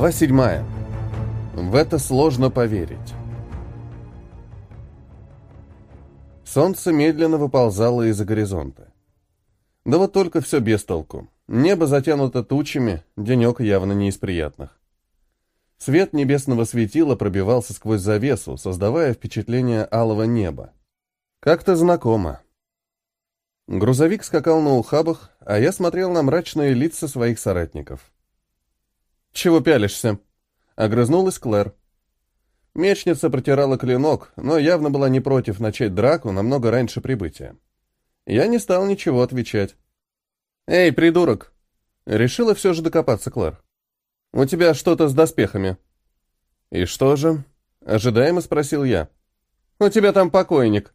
Глава седьмая. В это сложно поверить. Солнце медленно выползало из-за горизонта. Да вот только все без толку. Небо затянуто тучами, денек явно не из приятных. Свет небесного светила пробивался сквозь завесу, создавая впечатление алого неба. Как-то знакомо. Грузовик скакал на ухабах, а я смотрел на мрачные лица своих соратников. «Чего пялишься?» — огрызнулась Клэр. Мечница протирала клинок, но явно была не против начать драку намного раньше прибытия. Я не стал ничего отвечать. «Эй, придурок!» Решила все же докопаться Клэр. «У тебя что-то с доспехами». «И что же?» — ожидаемо спросил я. «У тебя там покойник».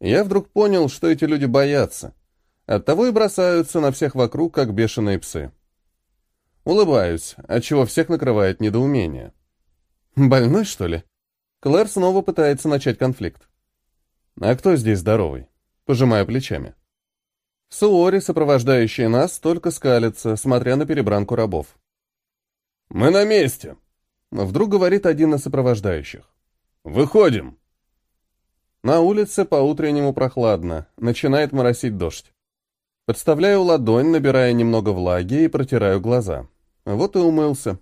Я вдруг понял, что эти люди боятся. Оттого и бросаются на всех вокруг, как бешеные псы. Улыбаюсь, отчего всех накрывает недоумение. Больной, что ли? Клэр снова пытается начать конфликт. А кто здесь здоровый? Пожимаю плечами. Суори, сопровождающие нас, только скалится, смотря на перебранку рабов. «Мы на месте!» Вдруг говорит один из сопровождающих. «Выходим!» На улице по-утреннему прохладно, начинает моросить дождь. Подставляю ладонь, набирая немного влаги и протираю глаза. Вот и умылся.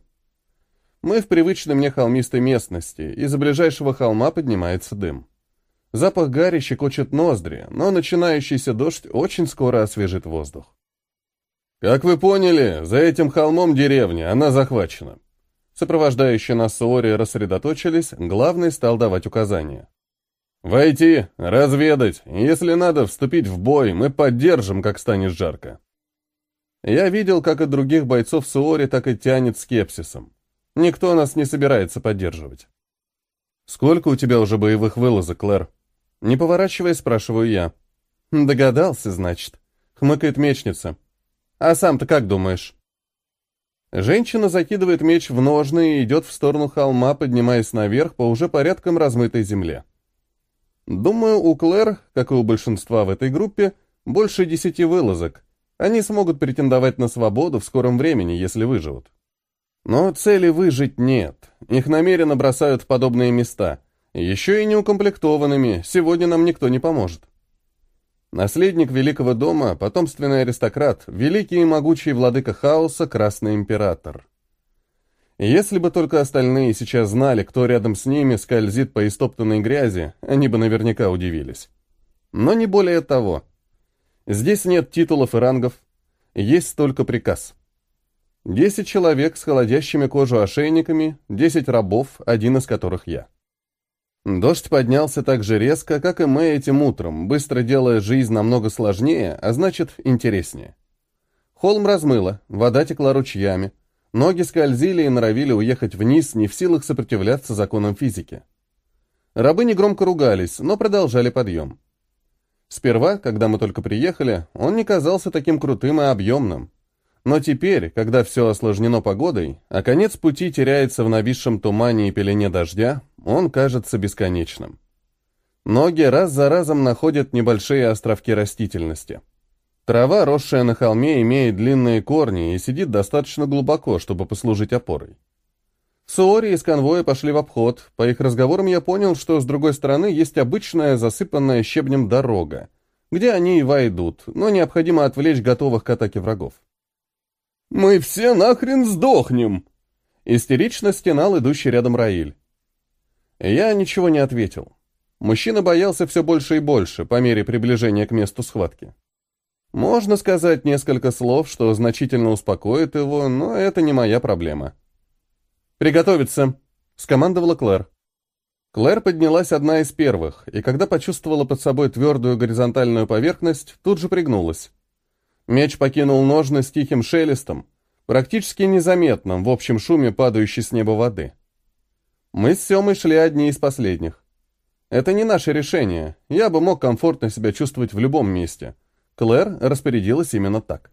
Мы в привычной мне холмистой местности, из-за ближайшего холма поднимается дым. Запах гари щекочет ноздри, но начинающийся дождь очень скоро освежит воздух. Как вы поняли, за этим холмом деревня, она захвачена. Сопровождающие нас Суори рассредоточились, главный стал давать указания. «Войти, разведать, если надо вступить в бой, мы поддержим, как станет жарко». Я видел, как и других бойцов Суори, так и тянет скепсисом. Никто нас не собирается поддерживать. «Сколько у тебя уже боевых вылазок, Клэр?» Не поворачиваясь, спрашиваю я. «Догадался, значит», — хмыкает мечница. «А сам-то как думаешь?» Женщина закидывает меч в ножны и идет в сторону холма, поднимаясь наверх по уже порядком размытой земле. Думаю, у Клэр, как и у большинства в этой группе, больше десяти вылазок, они смогут претендовать на свободу в скором времени, если выживут. Но цели выжить нет. Их намеренно бросают в подобные места. Еще и неукомплектованными, сегодня нам никто не поможет. Наследник Великого дома, потомственный аристократ, великий и могучий владыка хаоса, Красный Император. Если бы только остальные сейчас знали, кто рядом с ними скользит по истоптанной грязи, они бы наверняка удивились. Но не более того. Здесь нет титулов и рангов, есть только приказ. Десять человек с холодящими кожу ошейниками, десять рабов, один из которых я. Дождь поднялся так же резко, как и мы этим утром, быстро делая жизнь намного сложнее, а значит, интереснее. Холм размыло, вода текла ручьями, ноги скользили и норовили уехать вниз, не в силах сопротивляться законам физики. Рабы негромко ругались, но продолжали подъем. Сперва, когда мы только приехали, он не казался таким крутым и объемным. Но теперь, когда все осложнено погодой, а конец пути теряется в нависшем тумане и пелене дождя, он кажется бесконечным. Ноги раз за разом находят небольшие островки растительности. Трава, росшая на холме, имеет длинные корни и сидит достаточно глубоко, чтобы послужить опорой. Суори из конвоя пошли в обход. По их разговорам я понял, что с другой стороны есть обычная засыпанная щебнем дорога, где они и войдут, но необходимо отвлечь готовых к атаке врагов. «Мы все нахрен сдохнем!» Истерично стенал идущий рядом Раиль. Я ничего не ответил. Мужчина боялся все больше и больше по мере приближения к месту схватки. Можно сказать несколько слов, что значительно успокоит его, но это не моя проблема. «Приготовиться!» — скомандовала Клэр. Клэр поднялась одна из первых, и когда почувствовала под собой твердую горизонтальную поверхность, тут же пригнулась. Меч покинул ножны с тихим шелестом, практически незаметным в общем шуме падающей с неба воды. Мы с Семой шли одни из последних. Это не наше решение, я бы мог комфортно себя чувствовать в любом месте. Клэр распорядилась именно так.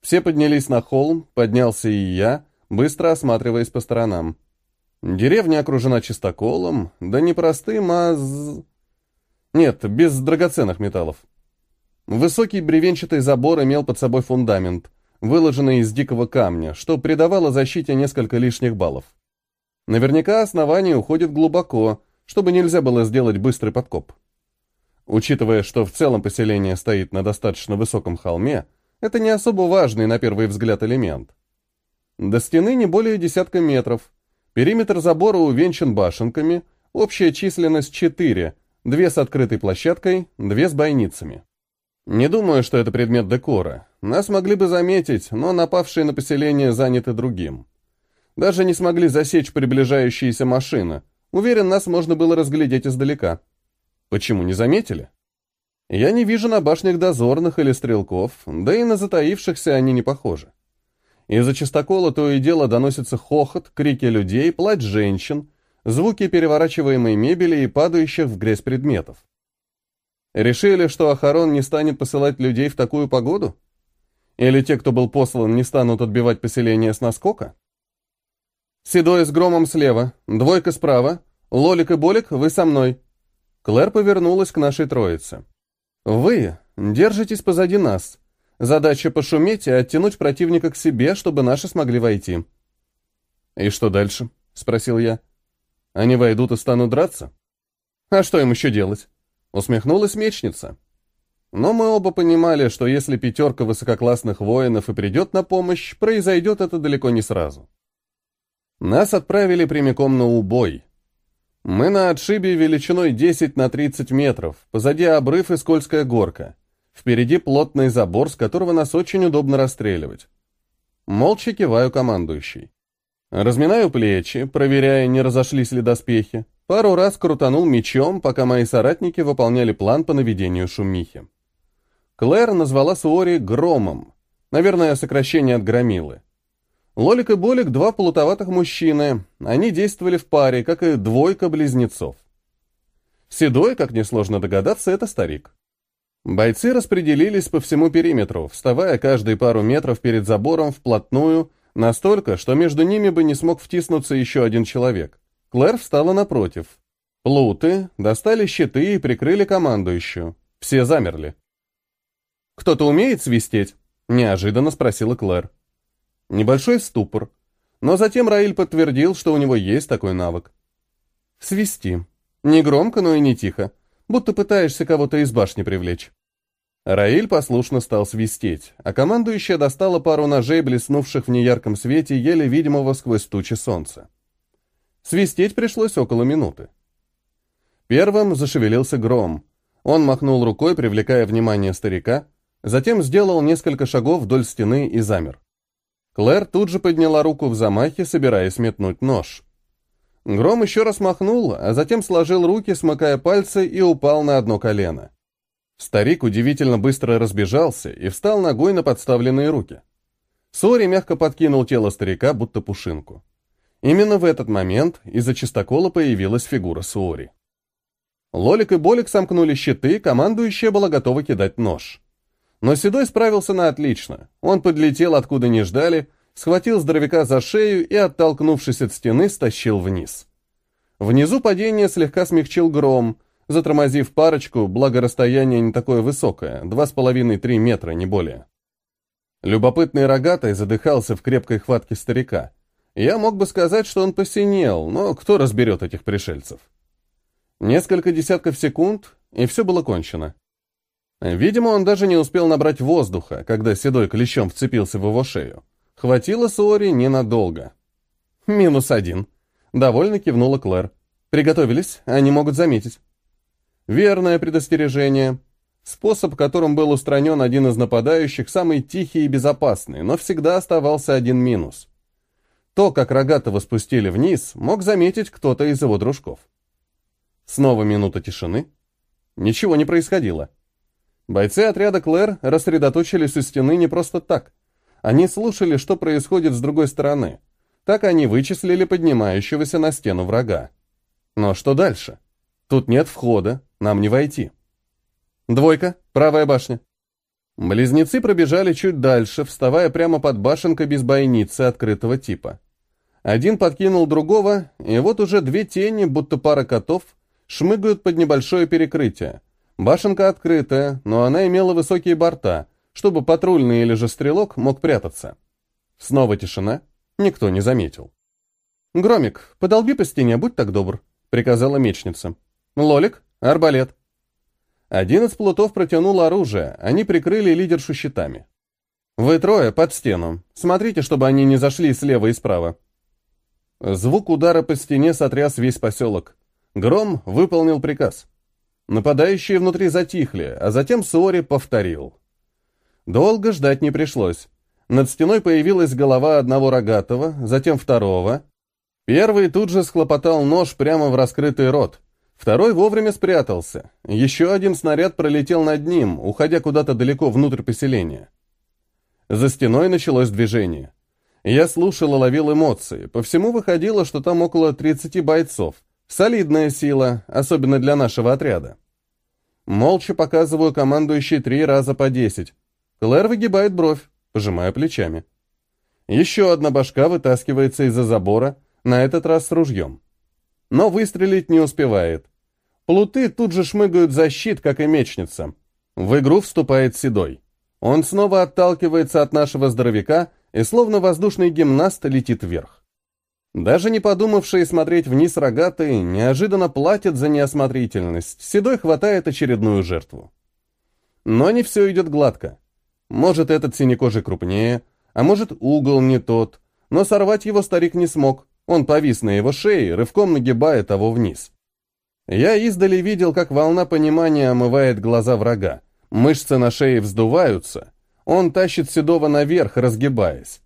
Все поднялись на холм, поднялся и я, быстро осматриваясь по сторонам. Деревня окружена чистоколом, да не простым, а... Нет, без драгоценных металлов. Высокий бревенчатый забор имел под собой фундамент, выложенной из дикого камня, что придавало защите несколько лишних баллов. Наверняка основание уходит глубоко, чтобы нельзя было сделать быстрый подкоп. Учитывая, что в целом поселение стоит на достаточно высоком холме, это не особо важный на первый взгляд элемент. До стены не более десятка метров, периметр забора увенчан башенками, общая численность 4, две с открытой площадкой, две с бойницами. Не думаю, что это предмет декора. Нас могли бы заметить, но напавшие на поселение заняты другим. Даже не смогли засечь приближающиеся машины. Уверен, нас можно было разглядеть издалека. Почему не заметили? Я не вижу на башнях дозорных или стрелков, да и на затаившихся они не похожи. Из-за чистокола то и дело доносится хохот, крики людей, плач женщин, звуки переворачиваемой мебели и падающих в грязь предметов. Решили, что Ахарон не станет посылать людей в такую погоду? Или те, кто был послан, не станут отбивать поселение с наскока? Седой с громом слева, двойка справа, Лолик и Болик, вы со мной. Клэр повернулась к нашей троице. «Вы держитесь позади нас. Задача пошуметь и оттянуть противника к себе, чтобы наши смогли войти». «И что дальше?» — спросил я. «Они войдут и станут драться?» «А что им еще делать?» — усмехнулась мечница. Но мы оба понимали, что если пятерка высококлассных воинов и придет на помощь, произойдет это далеко не сразу. Нас отправили прямиком на убой — мы на отшибе величиной 10 на 30 метров, позади обрыв и скользкая горка. Впереди плотный забор, с которого нас очень удобно расстреливать. Молча киваю командующий. Разминаю плечи, проверяя, не разошлись ли доспехи. Пару раз крутанул мечом, пока мои соратники выполняли план по наведению шумихи. Клэр назвала Суори «громом». Наверное, сокращение от громилы. Лолик и Болик — два полутоватых мужчины. Они действовали в паре, как и двойка близнецов. Седой, как несложно догадаться, это старик. Бойцы распределились по всему периметру, вставая каждые пару метров перед забором вплотную, настолько, что между ними бы не смог втиснуться еще один человек. Клэр встала напротив. Плуты достали щиты и прикрыли командующую. Все замерли. «Кто-то умеет свистеть?» — неожиданно спросила Клэр. Небольшой ступор. Но затем Раиль подтвердил, что у него есть такой навык. Свисти. Не громко, но и не тихо. Будто пытаешься кого-то из башни привлечь. Раиль послушно стал свистеть, а командующая достала пару ножей, блеснувших в неярком свете, еле видимого сквозь тучи солнца. Свистеть пришлось около минуты. Первым зашевелился гром. Он махнул рукой, привлекая внимание старика, затем сделал несколько шагов вдоль стены и замер. Клэр тут же подняла руку в замахе, собираясь метнуть нож. Гром еще раз махнул, а затем сложил руки, смыкая пальцы, и упал на одно колено. Старик удивительно быстро разбежался и встал ногой на подставленные руки. Сори мягко подкинул тело старика, будто пушинку. Именно в этот момент из-за чистокола появилась фигура Суори. Лолик и Болик сомкнули щиты, командующая была готова кидать нож. Но Седой справился на отлично. Он подлетел, откуда не ждали, схватил здоровяка за шею и, оттолкнувшись от стены, стащил вниз. Внизу падение слегка смягчил гром, затормозив парочку, благо расстояние не такое высокое, два с половиной-три метра, не более. Любопытный рогатый задыхался в крепкой хватке старика. Я мог бы сказать, что он посинел, но кто разберет этих пришельцев? Несколько десятков секунд, и все было кончено. Видимо, он даже не успел набрать воздуха, когда седой клещом вцепился в его шею. Хватило Суори ненадолго. «Минус один», — довольно кивнула Клэр. «Приготовились, они могут заметить». Верное предостережение. Способ, которым был устранен один из нападающих, самый тихий и безопасный, но всегда оставался один минус. То, как Рогатого спустили вниз, мог заметить кто-то из его дружков. Снова минута тишины. Ничего не происходило. Бойцы отряда Клэр рассредоточились у стены не просто так. Они слушали, что происходит с другой стороны. Так они вычислили поднимающегося на стену врага. Но что дальше? Тут нет входа, нам не войти. Двойка, правая башня. Близнецы пробежали чуть дальше, вставая прямо под башенкой без бойницы открытого типа. Один подкинул другого, и вот уже две тени, будто пара котов, шмыгают под небольшое перекрытие. Башенка открытая, но она имела высокие борта, чтобы патрульный или же стрелок мог прятаться. Снова тишина, никто не заметил. «Громик, подолби по стене, будь так добр», — приказала мечница. «Лолик, арбалет». Один из плутов протянул оружие, они прикрыли лидершу щитами. «Вы трое под стену. Смотрите, чтобы они не зашли слева и справа». Звук удара по стене сотряс весь поселок. Гром выполнил приказ. Нападающие внутри затихли, а затем Суори повторил. Долго ждать не пришлось. Над стеной появилась голова одного рогатого, затем второго. Первый тут же схлопотал нож прямо в раскрытый рот. Второй вовремя спрятался. Еще один снаряд пролетел над ним, уходя куда-то далеко внутрь поселения. За стеной началось движение. Я слушал и ловил эмоции. По всему выходило, что там около 30 бойцов. Солидная сила, особенно для нашего отряда. Молча показываю командующий три раза по десять. Клэр выгибает бровь, пожимая плечами. Еще одна башка вытаскивается из-за забора, на этот раз с ружьем. Но выстрелить не успевает. Плуты тут же шмыгают за щит, как и мечница. В игру вступает Седой. Он снова отталкивается от нашего здоровяка и словно воздушный гимнаст летит вверх. Даже не подумавшие смотреть вниз рогатые, неожиданно платят за неосмотрительность. Седой хватает очередную жертву. Но не все идет гладко. Может, этот синекожий крупнее, а может, угол не тот, но сорвать его старик не смог. Он повис на его шее, рывком нагибая того вниз. Я издали видел, как волна понимания омывает глаза врага. Мышцы на шее вздуваются. Он тащит Седова наверх, разгибаясь.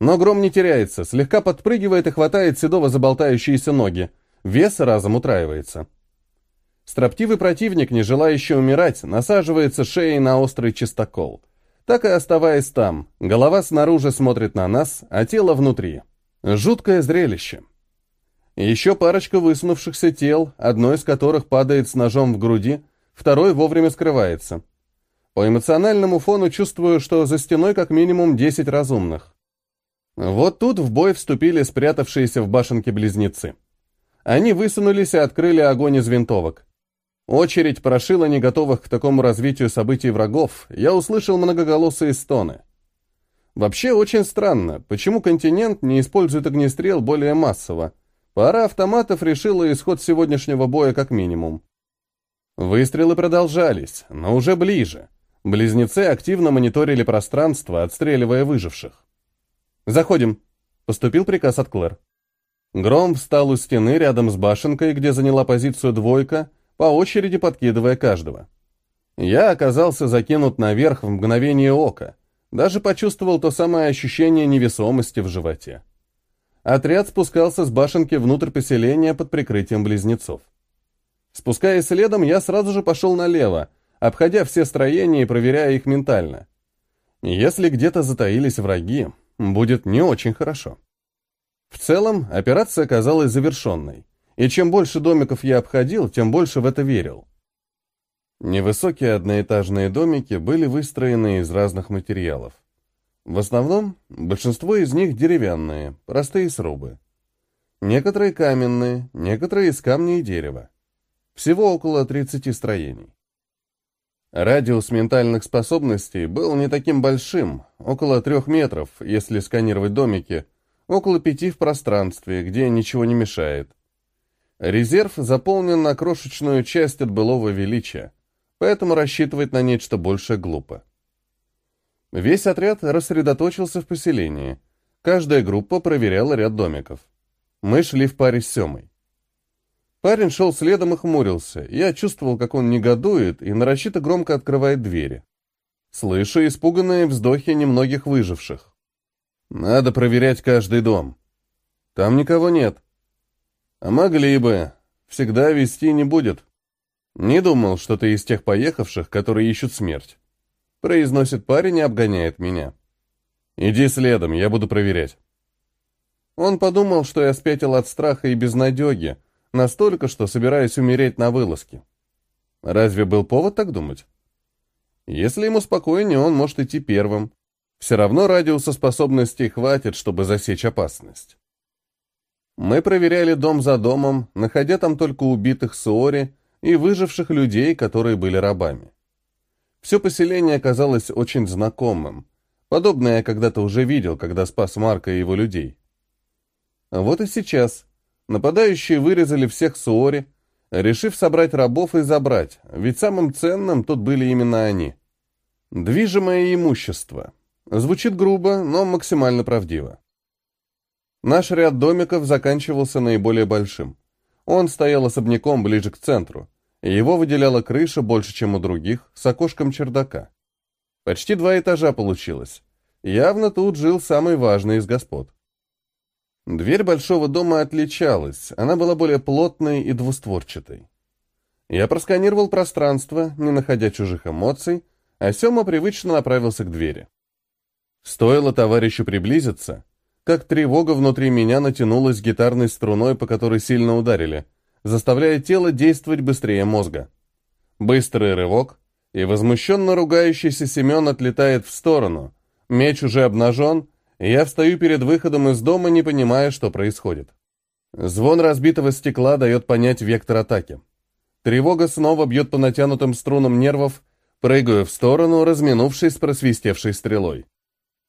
Но гром не теряется, слегка подпрыгивает и хватает Седова за болтающиеся ноги. Вес разом утраивается. Строптивый противник, не желающий умирать, насаживается шеей на острый чистокол. Так и оставаясь там, голова снаружи смотрит на нас, а тело внутри. Жуткое зрелище. Еще парочка высунувшихся тел, одно из которых падает с ножом в груди, второй вовремя скрывается. По эмоциональному фону чувствую, что за стеной как минимум 10 разумных. Вот тут в бой вступили спрятавшиеся в башенке близнецы. Они высунулись и открыли огонь из винтовок. Очередь прошила не готовых к такому развитию событий врагов, я услышал многоголосые стоны. Вообще очень странно, почему континент не использует огнестрел более массово. Пара автоматов решила исход сегодняшнего боя как минимум. Выстрелы продолжались, но уже ближе. Близнецы активно мониторили пространство, отстреливая выживших. «Заходим», — поступил приказ от Клэр. Гром встал у стены рядом с башенкой, где заняла позицию двойка, по очереди подкидывая каждого. Я оказался закинут наверх в мгновение ока, даже почувствовал то самое ощущение невесомости в животе. Отряд спускался с башенки внутрь поселения под прикрытием близнецов. Спускаясь следом, я сразу же пошел налево, обходя все строения и проверяя их ментально. Если где-то затаились враги, будет не очень хорошо. В целом, операция оказалась завершенной, и чем больше домиков я обходил, тем больше в это верил. Невысокие одноэтажные домики были выстроены из разных материалов. В основном, большинство из них деревянные, простые срубы. Некоторые каменные, некоторые из камня и дерева. Всего около 30 строений. Радиус ментальных способностей был не таким большим, около трех метров, если сканировать домики, около пяти в пространстве, где ничего не мешает. Резерв заполнен на крошечную часть от былого величия, поэтому рассчитывать на нечто большее глупо. Весь отряд рассредоточился в поселении. Каждая группа проверяла ряд домиков. Мы шли в паре с Семой. Парень шел следом и хмурился. Я чувствовал, как он негодует и нарочито громко открывает двери. Слышу испуганные вздохи немногих выживших. Надо проверять каждый дом. Там никого нет. А могли бы. Всегда вести не будет. Не думал, что ты из тех поехавших, которые ищут смерть. Произносит парень и обгоняет меня. Иди следом, я буду проверять. Он подумал, что я спятил от страха и безнадеги, Настолько, что собираюсь умереть на вылазке. Разве был повод так думать? Если ему спокойнее, он может идти первым. Все равно радиуса способностей хватит, чтобы засечь опасность. Мы проверяли дом за домом, находя там только убитых Суори и выживших людей, которые были рабами. Все поселение казалось очень знакомым. Подобное я когда-то уже видел, когда спас Марка и его людей. Вот и сейчас. Нападающие вырезали всех Суори, решив собрать рабов и забрать, ведь самым ценным тут были именно они. Движимое имущество. Звучит грубо, но максимально правдиво. Наш ряд домиков заканчивался наиболее большим. Он стоял особняком ближе к центру. Его выделяла крыша больше, чем у других, с окошком чердака. Почти два этажа получилось. Явно тут жил самый важный из господ. Дверь большого дома отличалась, она была более плотной и двустворчатой. Я просканировал пространство, не находя чужих эмоций, а Сема привычно направился к двери. Стоило товарищу приблизиться, как тревога внутри меня натянулась гитарной струной, по которой сильно ударили, заставляя тело действовать быстрее мозга. Быстрый рывок, и возмущенно ругающийся Семен отлетает в сторону. Меч уже обнажен, и я встаю перед выходом из дома, не понимая, что происходит. Звон разбитого стекла дает понять вектор атаки. Тревога снова бьет по натянутым струнам нервов, прыгаю в сторону, разминувшись с просвистевшей стрелой.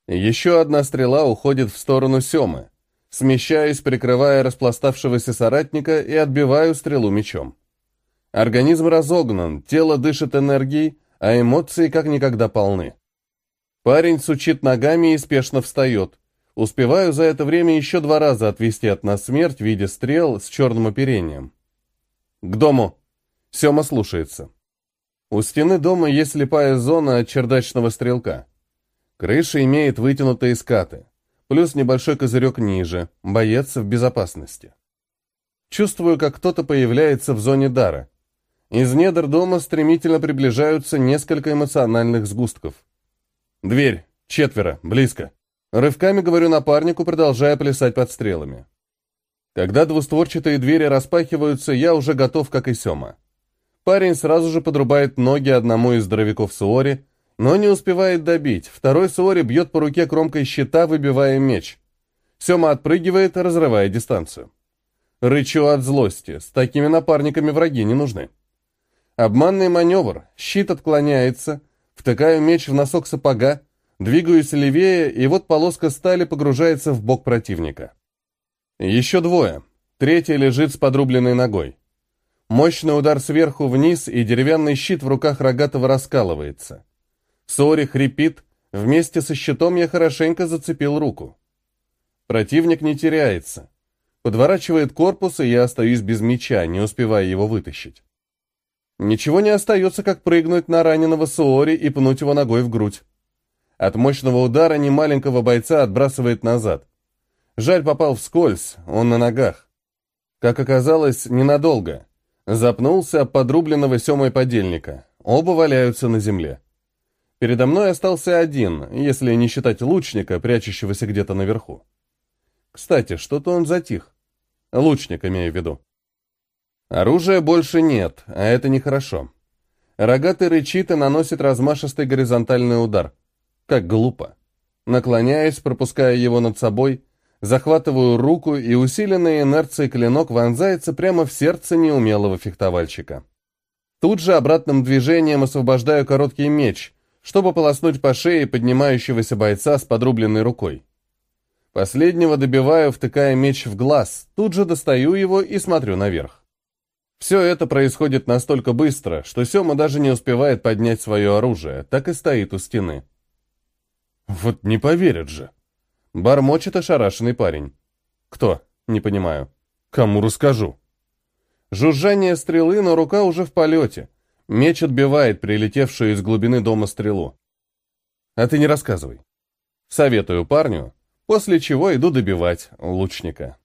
Еще одна стрела уходит в сторону Семы. Смещаюсь, прикрывая распластавшегося соратника и отбиваю стрелу мечом. Организм разогнан, тело дышит энергией, а эмоции как никогда полны. Парень сучит ногами и спешно встает. Успеваю за это время еще два раза отвести от нас смерть в виде стрел с черным оперением. «К дому!» Сема слушается. У стены дома есть слепая зона от чердачного стрелка. Крыша имеет вытянутые скаты, плюс небольшой козырек ниже, боец в безопасности. Чувствую, как кто-то появляется в зоне дара. Из недр дома стремительно приближаются несколько эмоциональных сгустков. Дверь. Четверо. Близко. Рывками говорю напарнику, продолжая плясать под стрелами. Когда двустворчатые двери распахиваются, я уже готов, как и Сема. Парень сразу же подрубает ноги одному из здоровяков Суори, но не успевает добить. Второй Суори бьет по руке кромкой щита, выбивая меч. Сема отпрыгивает, разрывая дистанцию. Рычу от злости. С такими напарниками враги не нужны. Обманный маневр. Щит отклоняется. Втыкаю меч в носок сапога. Двигаюсь левее, и вот полоска стали погружается в бок противника. Еще двое. Третий лежит с подрубленной ногой. Мощный удар сверху вниз, и деревянный щит в руках рогатого раскалывается. Сори хрипит, вместе со щитом я хорошенько зацепил руку. Противник не теряется. Подворачивает корпус, и я остаюсь без меча, не успевая его вытащить. Ничего не остается, как прыгнуть на раненого Суори и пнуть его ногой в грудь. От мощного удара немаленького бойца отбрасывает назад. Жаль попал вскользь, он на ногах. Как оказалось, ненадолго. Запнулся об подрубленного Семой подельника. Оба валяются на земле. Передо мной остался один, если не считать лучника, прячущегося где-то наверху. Кстати, что-то он затих. Лучник, имею в виду. Оружия больше нет, а это нехорошо. Рогатый рычит и наносит размашистый горизонтальный удар. Как глупо. Наклоняясь, пропуская его над собой, захватываю руку, и усиленный инерцией клинок вонзается прямо в сердце неумелого фехтовальщика. Тут же обратным движением освобождаю короткий меч, чтобы полоснуть по шее поднимающегося бойца с подрубленной рукой. Последнего добиваю, втыкая меч в глаз, тут же достаю его и смотрю наверх. Все это происходит настолько быстро, что Сема даже не успевает поднять свое оружие, так и стоит у стены. Вот не поверят же. Бормочет ошарашенный парень. Кто? Не понимаю. Кому расскажу? Жужжание стрелы, но рука уже в полете. Меч отбивает прилетевшую из глубины дома стрелу. А ты не рассказывай. Советую парню, после чего иду добивать лучника.